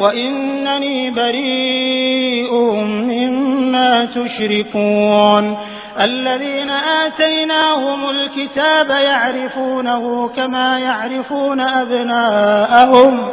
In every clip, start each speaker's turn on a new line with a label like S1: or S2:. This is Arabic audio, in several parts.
S1: وإنني بريء مما تشركون. الذين آتيناهم الكتاب يعرفونه كما يعرفون أبناءهم.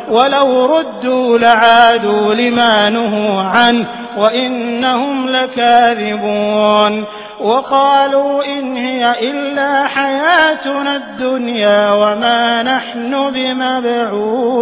S1: ولو ردوا لعادوا لما نهوا عنه وإنهم لكاذبون وقالوا إن هي إلا حياتنا الدنيا وما نحن بمبعوثين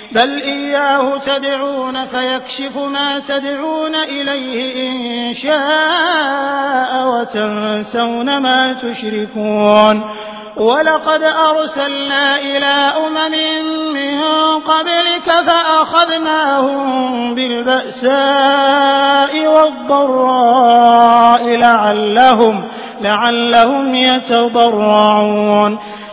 S1: بل إياه تدعون فيكشف ما تدعون إليه إن شاء وتنسون ما تشركون وَلَقَدْ أَرْسَلْنَا إِلَىٰ أُمَمٍ مِّن قَبْلِكَ فَأَخَذْنَاهُم بِالْبَأْسَاءِ وَالضَّرَّاءِ لَعَلَّهُمْ يَتَضَرَّعُونَ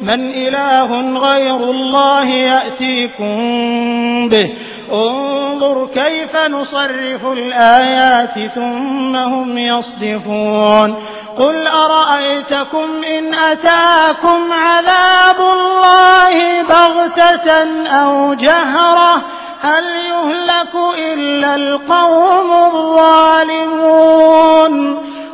S1: مَّنْ إِلَٰهٌ غَيْرُ اللَّهِ يَأْتِيكُم بِهِ. انظُرْ كَيْفَ نُصَرِّفُ الْآيَاتِ ثُمَّ هُمْ يَصْدِفُونَ. قُلْ أَرَأَيْتَكُمْ إِنْ أَتَاكُمْ عَذَابُ اللَّهِ بَغْتَةً أَوْ جَهْرَةً؟ هَلْ يُهْلَكُ إِلَّا الْقَوْمُ الظَّالِمُونَ؟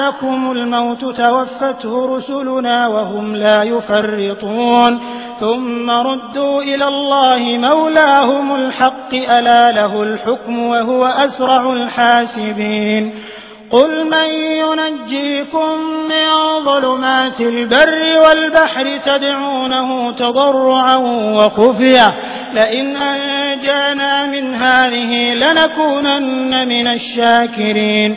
S1: أحدكم الموت توفته رسلنا وهم لا يفرطون. ثم ردوا إلى الله مولاهم الحق ألا له الحكم وهو أسرع الحاسبين. قل من ينجيكم من ظلمات البر والبحر تدعونه تضرعا وخفية. لئن أنجانا من هذه لنكونن من الشاكرين.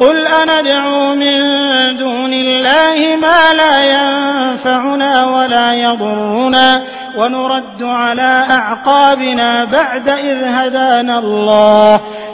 S1: قل أندعو من دون الله ما لا ينفعنا ولا يضرنا ونرد على أعقابنا بعد إذ هدانا الله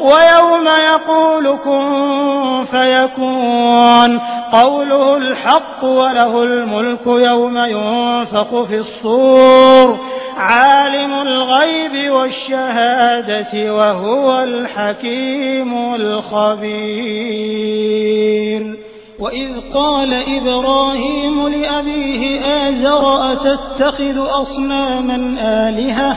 S1: ويوم يقول كن فيكون. قوله الحق وله الملك يوم ينفق في الصور. عالم الغيب والشهادة وهو الحكيم الخبير. وإذ قال إبراهيم لأبيه آزر أتتخذ أصناما آلهة؟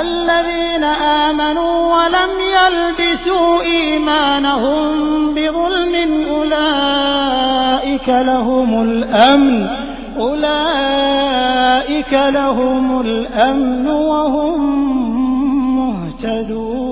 S1: الذين آمنوا ولم يلبسوا إيمانهم بظلم أولئك لهم الأمن أولئك لهم الأمن وهم مهتدون.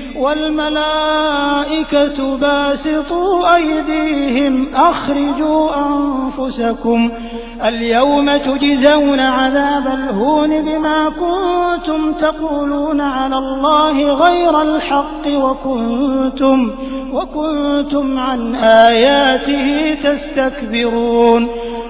S1: والملائكة باسطوا أيديهم أخرجوا أنفسكم اليوم تجزون عذاب الهون بما كنتم تقولون على الله غير الحق وكنتم, وكنتم عن آياته تستكبرون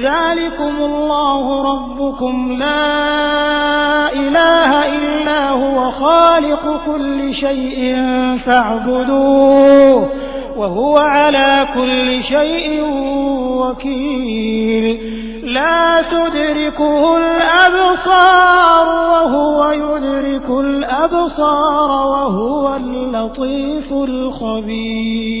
S1: ذلكم الله ربكم لا إله إلا هو خالق كل شيء فاعبدوه وهو على كل شيء وكيل لا تدركه الأبصار وهو يدرك الأبصار وهو اللطيف الخبير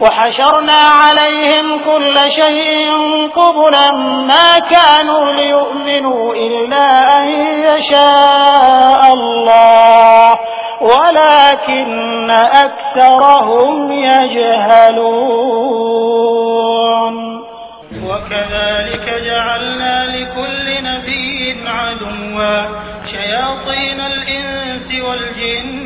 S1: وحشرنا عليهم كل شيء قبلا ما كانوا ليؤمنوا إلا أن يشاء الله ولكن أكثرهم يجهلون. وكذلك جعلنا لكل نبي عدوا شياطين الإنس والجن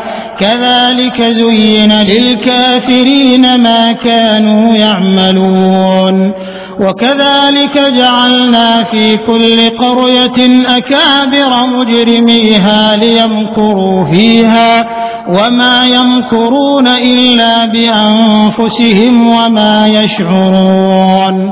S2: كذلك زين للكافرين ما كانوا يعملون. وكذلك جعلنا في كل قرية أكابر مجرميها ليمكروا فيها وما يمكرون إلا بأنفسهم وما يشعرون.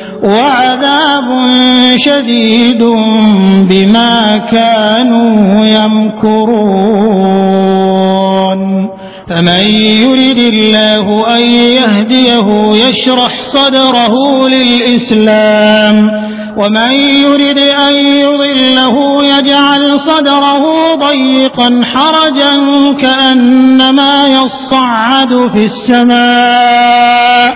S2: وعذاب شديد بما كانوا يمكرون. فمن يرد الله أن يهديه يشرح صدره للإسلام.
S1: ومن يرد أن يضله يجعل صدره ضيقا حرجا كأنما يصعد في السماء.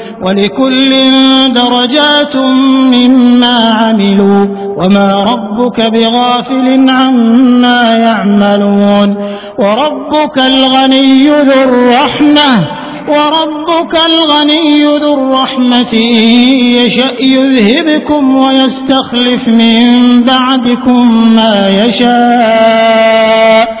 S1: ولكل درجات مما عملوا وما ربك بغافل عما يعملون وربك الغني ذو الرحمة وربك الغني ذو الرحمة يشأ يذهبكم ويستخلف من بعدكم ما يشاء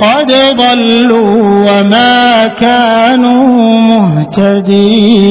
S1: قد ضلوا وما كانوا مهتدين.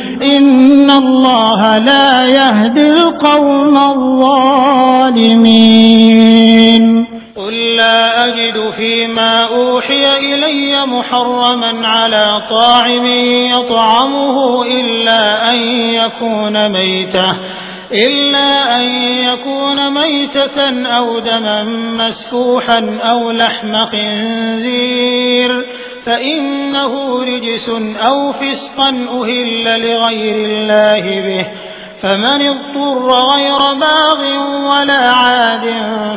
S1: إن الله لا يهدي القوم الظالمين قل لا أجد فيما أوحي إلي محرما على طاعم يطعمه إلا أن يكون ميتة إلا أن يكون ميتة أو دما مسفوحا أو لحم خنزير فإنه رجس أو فسقا أهل لغير الله به. فمن اضطر غير باغ ولا عاد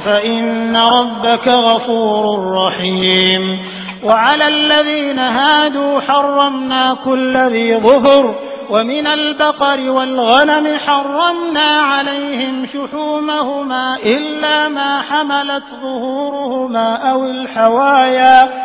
S1: فإن ربك غفور رحيم. وعلى الذين هادوا حرمنا كل ذي ظهر ومن البقر والغنم حرمنا عليهم شحومهما إلا ما حملت ظهورهما أو الحوايا.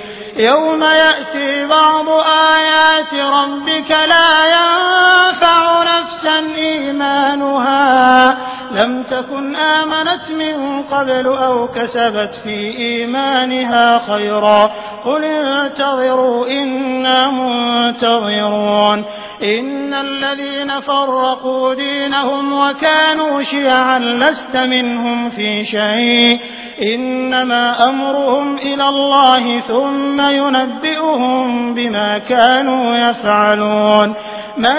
S1: يوم يأتي بعض آيات ربك لا ينفع نفسا إيمانها. لم تكن آمنت من قبل أو كسبت في إيمانها خيرا. قل انتظروا إنا منتظرون. إن الذين فرقوا دينهم وكانوا شيعا لست منهم في شيء. إنما أمرهم إلى الله ثم ينبئهم بما كانوا يفعلون. من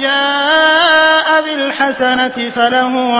S1: جاء بالحسنة فله